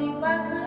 you birthday.